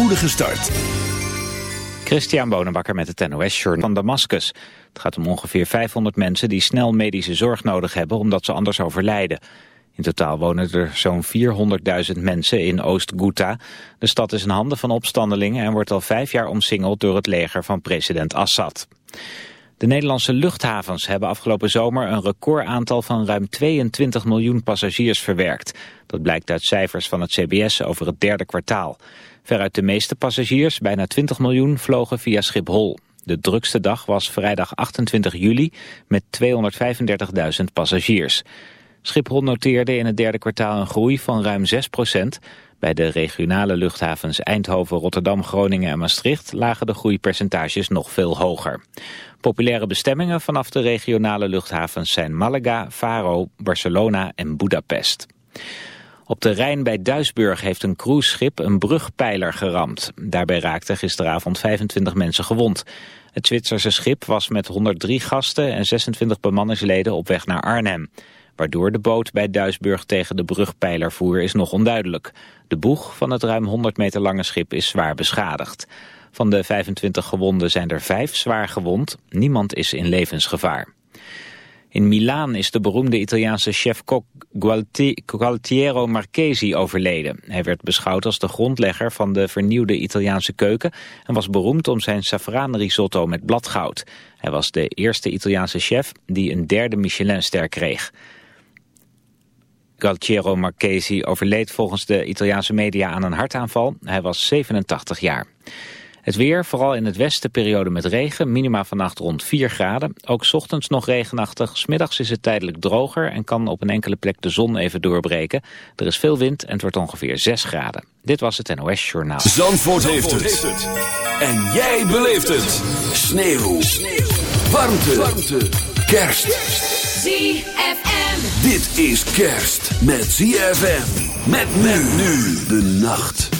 spoedige start. Christian Bonenbakker met het NOS Journal van Damascus. Het gaat om ongeveer 500 mensen die snel medische zorg nodig hebben omdat ze anders overlijden. In totaal wonen er zo'n 400.000 mensen in Oost-Ghouta. De stad is in handen van opstandelingen en wordt al vijf jaar omsingeld door het leger van president Assad. De Nederlandse luchthavens hebben afgelopen zomer een recordaantal van ruim 22 miljoen passagiers verwerkt. Dat blijkt uit cijfers van het CBS over het derde kwartaal. Veruit de meeste passagiers, bijna 20 miljoen, vlogen via Schiphol. De drukste dag was vrijdag 28 juli met 235.000 passagiers. Schiphol noteerde in het derde kwartaal een groei van ruim 6 procent. Bij de regionale luchthavens Eindhoven, Rotterdam, Groningen en Maastricht lagen de groeipercentages nog veel hoger. Populaire bestemmingen vanaf de regionale luchthavens zijn Malaga, Faro, Barcelona en Budapest. Op de Rijn bij Duisburg heeft een cruiseschip een brugpijler geramd. Daarbij raakten gisteravond 25 mensen gewond. Het Zwitserse schip was met 103 gasten en 26 bemanningsleden op weg naar Arnhem. Waardoor de boot bij Duisburg tegen de brugpijler voer is nog onduidelijk. De boeg van het ruim 100 meter lange schip is zwaar beschadigd. Van de 25 gewonden zijn er vijf zwaar gewond. Niemand is in levensgevaar. In Milaan is de beroemde Italiaanse chef-kok Gualtiero Marchesi overleden. Hij werd beschouwd als de grondlegger van de vernieuwde Italiaanse keuken... en was beroemd om zijn risotto met bladgoud. Hij was de eerste Italiaanse chef die een derde Michelinster kreeg. Gualtiero Marchesi overleed volgens de Italiaanse media aan een hartaanval. Hij was 87 jaar. Het weer, vooral in het westen, periode met regen. Minima vannacht rond 4 graden. Ook ochtends nog regenachtig. Smiddags is het tijdelijk droger en kan op een enkele plek de zon even doorbreken. Er is veel wind en het wordt ongeveer 6 graden. Dit was het NOS Journaal. Zandvoort, heeft, het. En jij beleeft het. Sneeuw. Sneeuw. Warmte. Warmte. Kerst. ZFM. Dit is kerst met ZFM. Met men nu de nacht.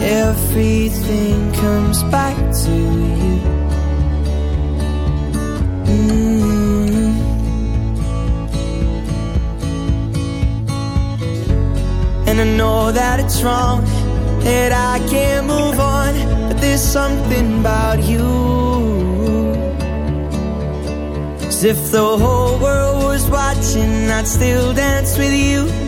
Everything comes back to you. Mm. And I know that it's wrong, that I can't move on, but there's something about you. As if the whole world was watching, I'd still dance with you.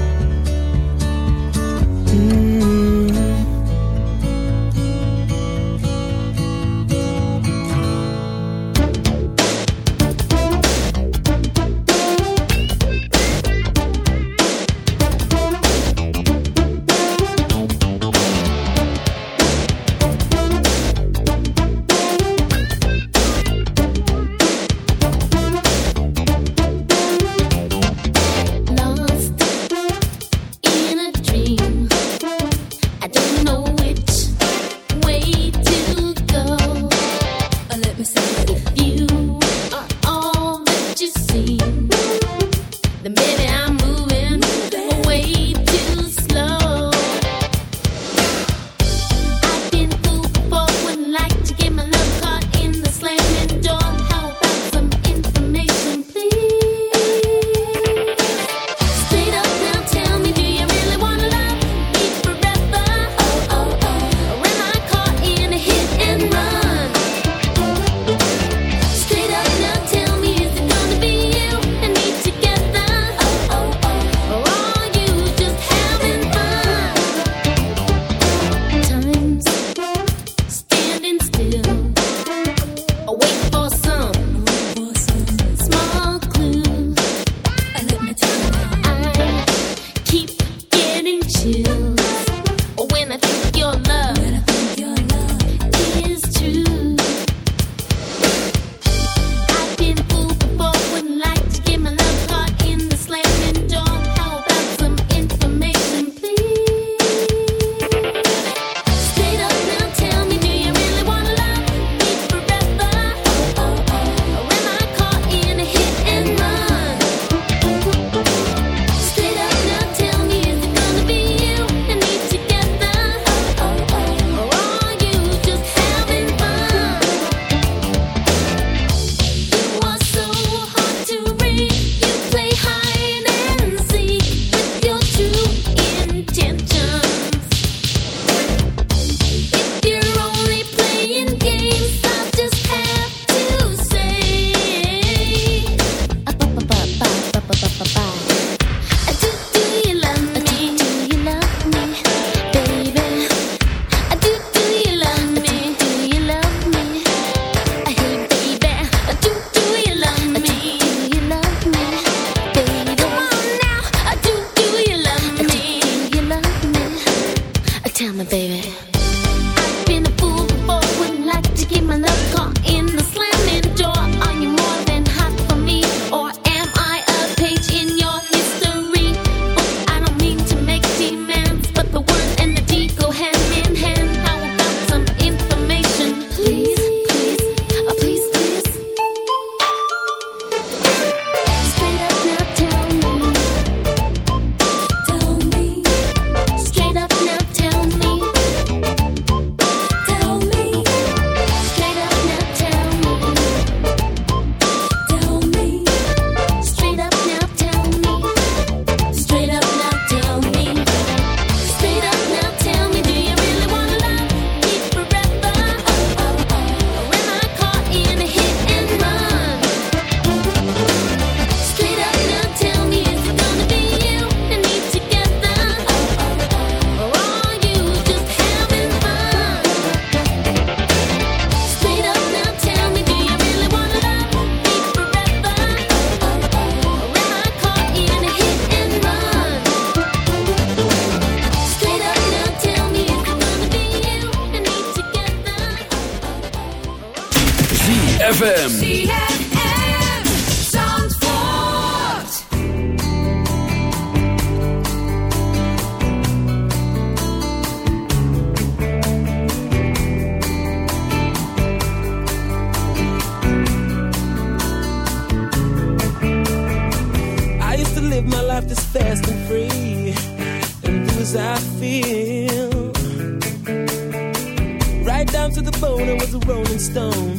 To the bone, I was a rolling stone.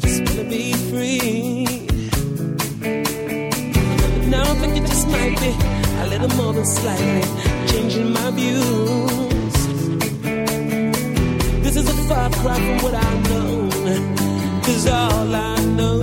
Just wanna be free. But now I think it just might be a little more than slightly changing my views. This is a far cry from what I know. Cause all I know,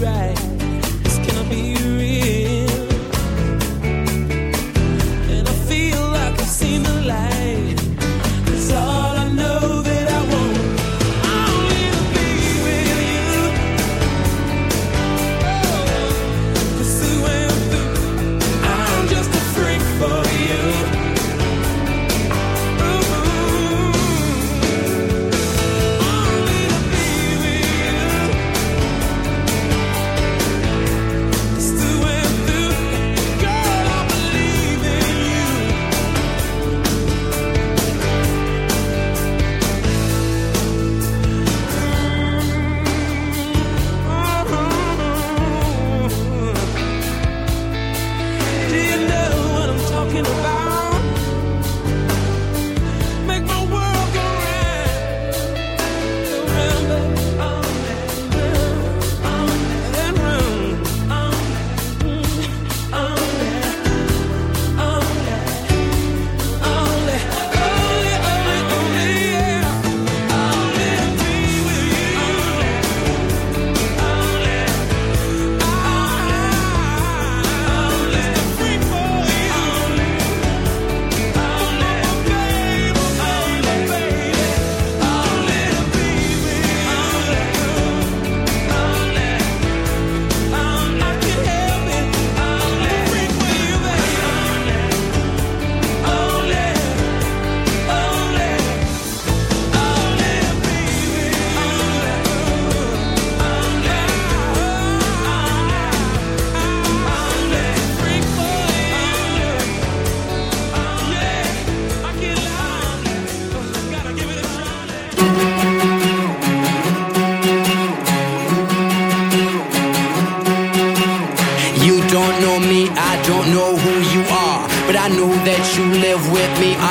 Right.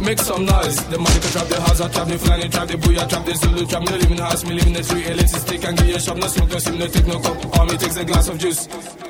Make some noise. The money can trap the house, I trap the flying, trap the booyah, trap the Zulu, trap me, live in the house, me live in the tree, elite stick and you a shop, no smoke, no sim, no take no cup. All me takes a glass of juice.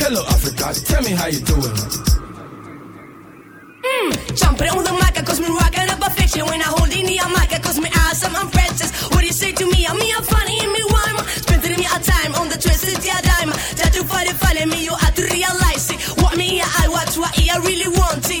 Hello, Africa, tell me how you doing. Mm, jumping on the mic, cause me rocking up a fiction. When I hold in the mic, cause me awesome, I'm princess. What do you say to me? I'm me, I'm funny, and me rhyme. Spending me a time on the twisted yeah dime. Try to find it, funny me, you have to realize it. What me, I watch, what I really want it.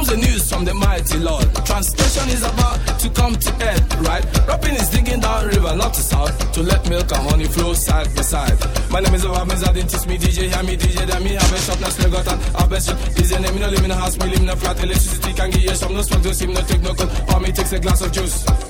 Comes the news from the mighty Lord. Translation is about to come to end, right? Rapping is digging down river, not to south, to let milk and honey flow side by side. My name is Obamiz, I didn't teach me DJ, hear me DJ, then me have a shop, still got an have a shop. DJ name, me no live in a house, me live in a flat, electricity can give you some, no smoke, no steam, no take no cold, or me takes a glass of juice.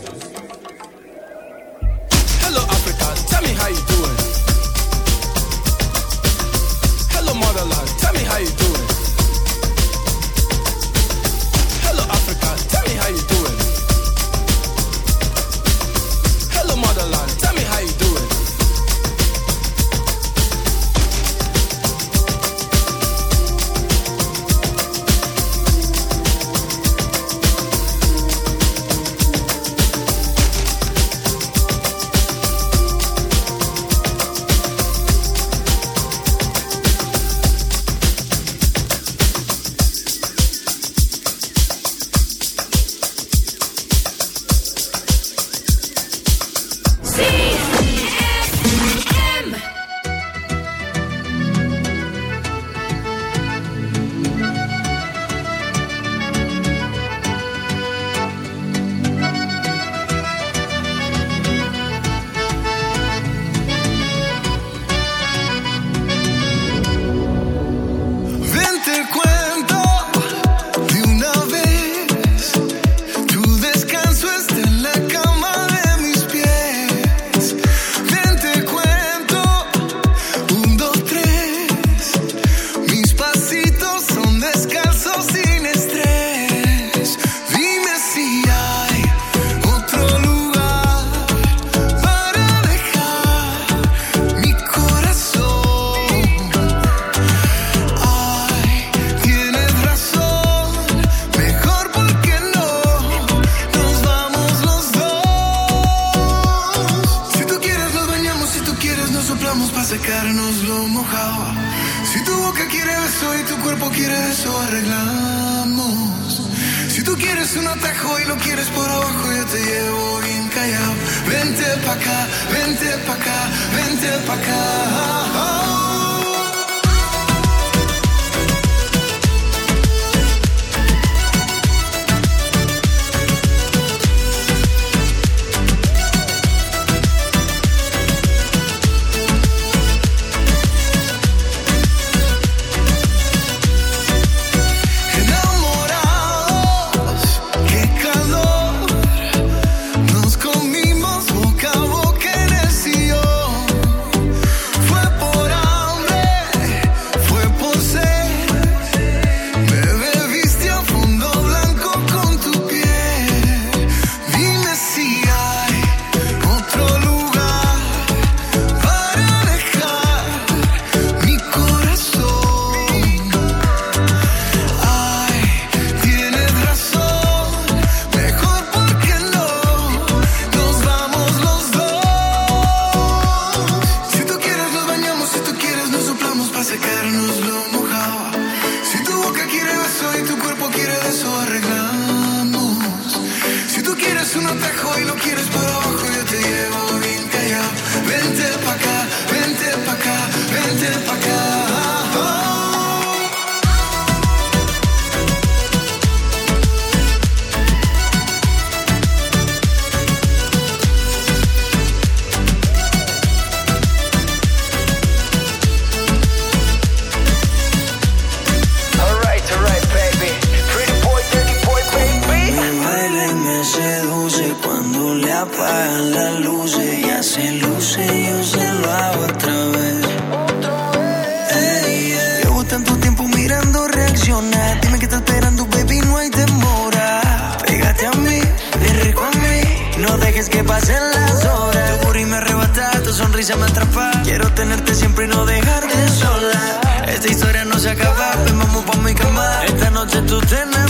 tú tienes